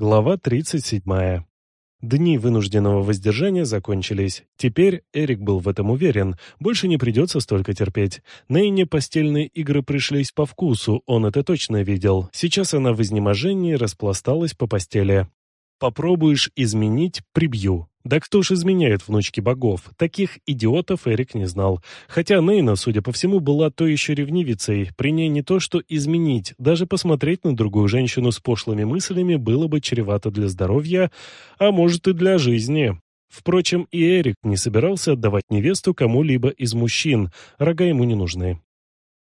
Глава 37. Дни вынужденного воздержания закончились. Теперь Эрик был в этом уверен. Больше не придется столько терпеть. Нейне постельные игры пришлись по вкусу, он это точно видел. Сейчас она в изнеможении распласталась по постели. Попробуешь изменить – прибью. Да кто ж изменяет внучки богов? Таких идиотов Эрик не знал. Хотя Нейна, судя по всему, была то еще ревнивицей. При ней не то что изменить, даже посмотреть на другую женщину с пошлыми мыслями было бы чревато для здоровья, а может и для жизни. Впрочем, и Эрик не собирался отдавать невесту кому-либо из мужчин, рога ему не нужны.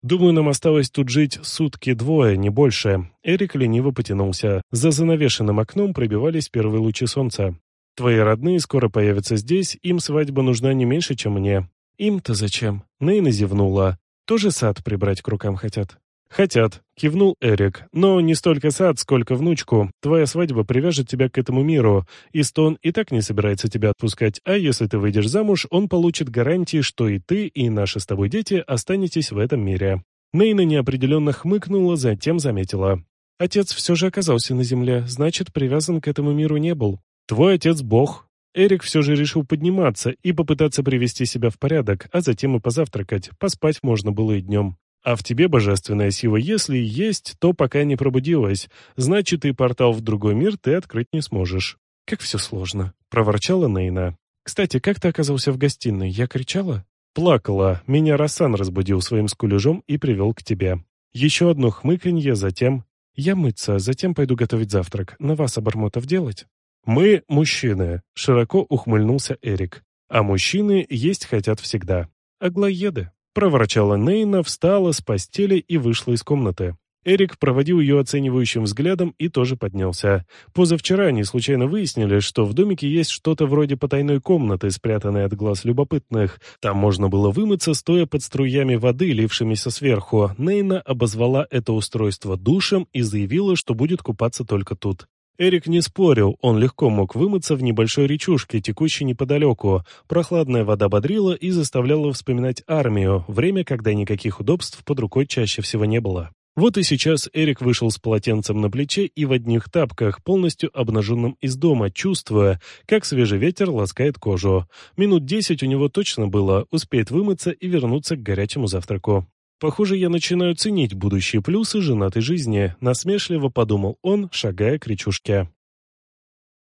«Думаю, нам осталось тут жить сутки-двое, не больше». Эрик лениво потянулся. За занавешенным окном пробивались первые лучи солнца. «Твои родные скоро появятся здесь, им свадьба нужна не меньше, чем мне». «Им-то зачем?» Нейна зевнула. «Тоже сад прибрать к рукам хотят?» «Хотят», — кивнул Эрик. «Но не столько сад, сколько внучку. Твоя свадьба привяжет тебя к этому миру. И Стон и так не собирается тебя отпускать, а если ты выйдешь замуж, он получит гарантии, что и ты, и наши с тобой дети останетесь в этом мире». Нейна неопределенно хмыкнула, затем заметила. «Отец все же оказался на земле, значит, привязан к этому миру не был. Твой отец бог». Эрик все же решил подниматься и попытаться привести себя в порядок, а затем и позавтракать. Поспать можно было и днем. А в тебе божественная сила, если есть, то пока не пробудилась. Значит, и портал в другой мир ты открыть не сможешь. Как все сложно, проворчала Нейна. Кстати, как ты оказался в гостиной? Я кричала? Плакала. Меня Рассан разбудил своим скулежом и привел к тебе. Еще одно хмыканье, затем... Я мыться, затем пойду готовить завтрак. На вас обормотов делать? Мы мужчины, широко ухмыльнулся Эрик. А мужчины есть хотят всегда. Аглоеды. Проворчала Нейна, встала с постели и вышла из комнаты. Эрик проводил ее оценивающим взглядом и тоже поднялся. Позавчера они случайно выяснили, что в домике есть что-то вроде потайной комнаты, спрятанной от глаз любопытных. Там можно было вымыться, стоя под струями воды, лившимися сверху. Нейна обозвала это устройство душем и заявила, что будет купаться только тут. Эрик не спорил, он легко мог вымыться в небольшой речушке, текущей неподалеку. Прохладная вода бодрила и заставляла вспоминать армию, время, когда никаких удобств под рукой чаще всего не было. Вот и сейчас Эрик вышел с полотенцем на плече и в одних тапках, полностью обнаженным из дома, чувствуя, как свежий ветер ласкает кожу. Минут десять у него точно было, успеет вымыться и вернуться к горячему завтраку. Похоже, я начинаю ценить будущие плюсы женатой жизни, насмешливо подумал он, шагая к речушке.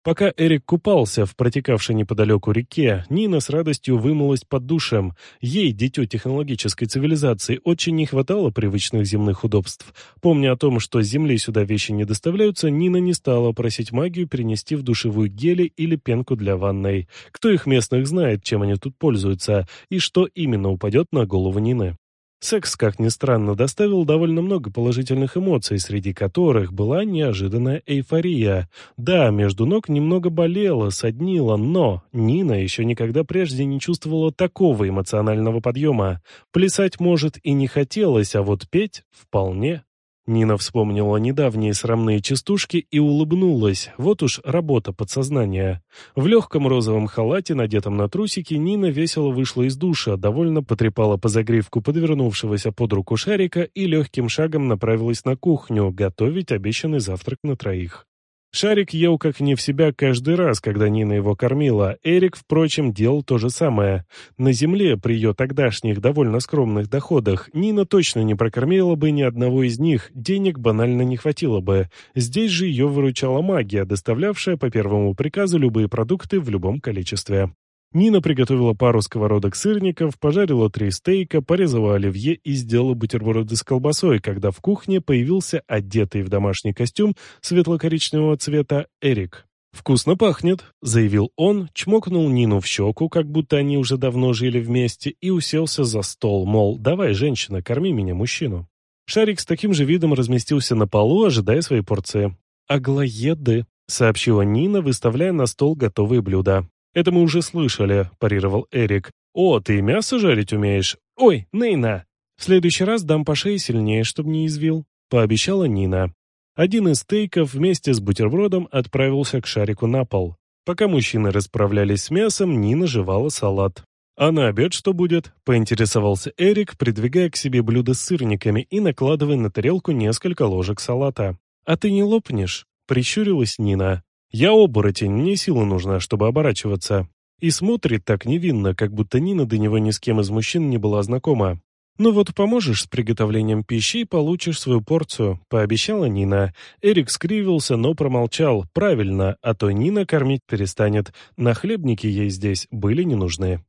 Пока Эрик купался в протекавшей неподалеку реке, Нина с радостью вымылась под душем. Ей, дитё технологической цивилизации, очень не хватало привычных земных удобств. Помня о том, что с земли сюда вещи не доставляются, Нина не стала просить магию перенести в душевую гели или пенку для ванной. Кто их местных знает, чем они тут пользуются, и что именно упадет на голову Нины. Секс, как ни странно, доставил довольно много положительных эмоций, среди которых была неожиданная эйфория. Да, между ног немного болело, соднило, но Нина еще никогда прежде не чувствовала такого эмоционального подъема. Плясать, может, и не хотелось, а вот петь — вполне. Нина вспомнила недавние срамные частушки и улыбнулась. Вот уж работа подсознания. В легком розовом халате, надетом на трусики, Нина весело вышла из душа, довольно потрепала по загривку подвернувшегося под руку шарика и легким шагом направилась на кухню готовить обещанный завтрак на троих. Шарик ел как не в себя каждый раз, когда Нина его кормила. Эрик, впрочем, делал то же самое. На земле, при ее тогдашних довольно скромных доходах, Нина точно не прокормила бы ни одного из них, денег банально не хватило бы. Здесь же ее выручала магия, доставлявшая по первому приказу любые продукты в любом количестве. Нина приготовила пару сковородок сырников, пожарила три стейка, порезала оливье и сделала бутерброды с колбасой, когда в кухне появился одетый в домашний костюм светло-коричневого цвета Эрик. «Вкусно пахнет», — заявил он, чмокнул Нину в щеку, как будто они уже давно жили вместе, и уселся за стол, мол, давай, женщина, корми меня, мужчину. Шарик с таким же видом разместился на полу, ожидая своей порции. «Аглоеды», — сообщила Нина, выставляя на стол готовые блюда. «Это мы уже слышали», – парировал Эрик. «О, ты мясо жарить умеешь? Ой, Нейна!» «В следующий раз дам по шее сильнее, чтобы не извил», – пообещала Нина. Один из стейков вместе с бутербродом отправился к шарику на пол. Пока мужчины расправлялись с мясом, Нина жевала салат. «А на обед что будет?» – поинтересовался Эрик, придвигая к себе блюдо с сырниками и накладывая на тарелку несколько ложек салата. «А ты не лопнешь?» Прищурилась Нина. «Я оборотень, мне сила нужна, чтобы оборачиваться». И смотрит так невинно, как будто Нина до него ни с кем из мужчин не была знакома. «Ну вот поможешь с приготовлением пищи и получишь свою порцию», — пообещала Нина. Эрик скривился, но промолчал. «Правильно, а то Нина кормить перестанет. На хлебники ей здесь были не нужны».